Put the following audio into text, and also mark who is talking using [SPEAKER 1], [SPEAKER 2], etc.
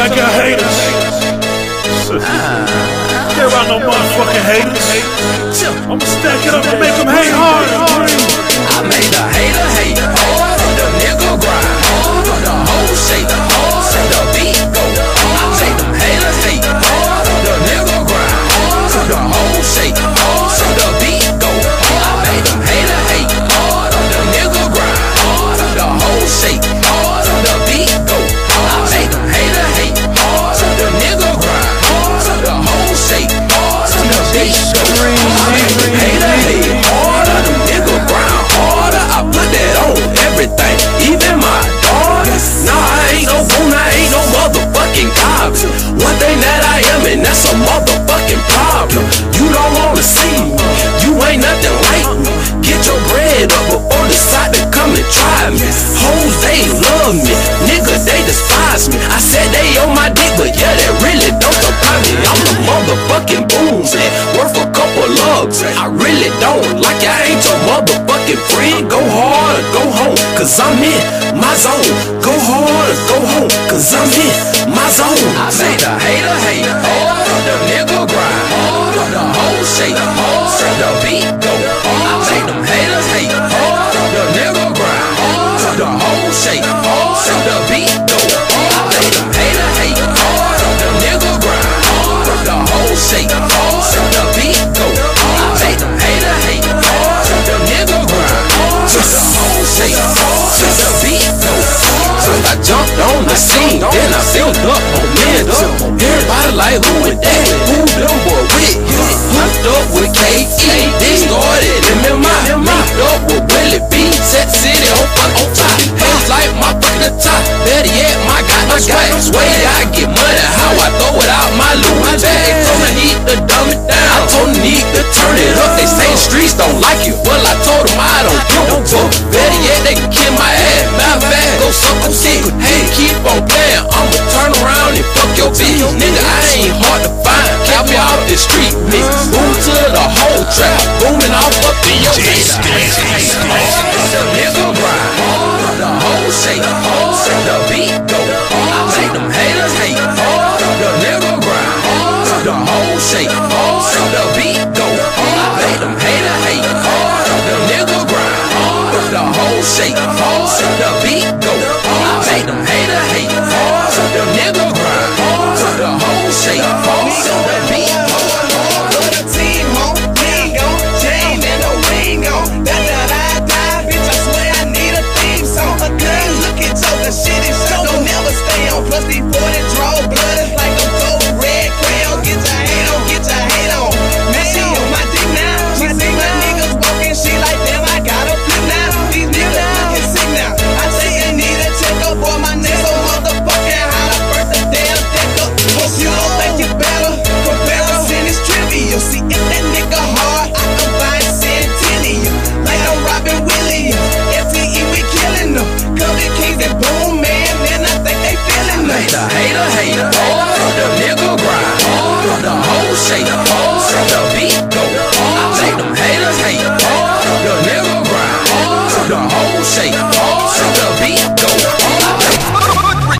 [SPEAKER 1] I got haters. Care about no motherfucking haters. I'ma stack it up and make them hate hard.
[SPEAKER 2] I made a hater hate a motherfucking problem. You don't wanna see me, you ain't nothing like me. Get your bread up before decide to come and try me. Hoes, they love me, nigga, they despise me. I said they on my dick, but yeah, that really don't surprise me. I'm the motherfucking boom man, worth a couple lugs. I really don't like I ain't your motherfucking friend. Go hard or go home, cause I'm in my zone. Go hard or go home, cause I'm on the scene, then I built up momentum. Everybody like who with that? Who them boy with? Hooked up with KE, then started MMI. Linked up with Willie B, set city on fucking top. Hands like my fucking top. Better yet, my got no swag. Way I get money, how I the whole shake. Hard on the beat, go hard. I Let them hater hate. Hard on the nigga grind. Hard on the whole shake. Hard on the beat, go hard. I Let them hater hate. Hard on the nigga grind. Hard on the whole shake. hater, hater, hater.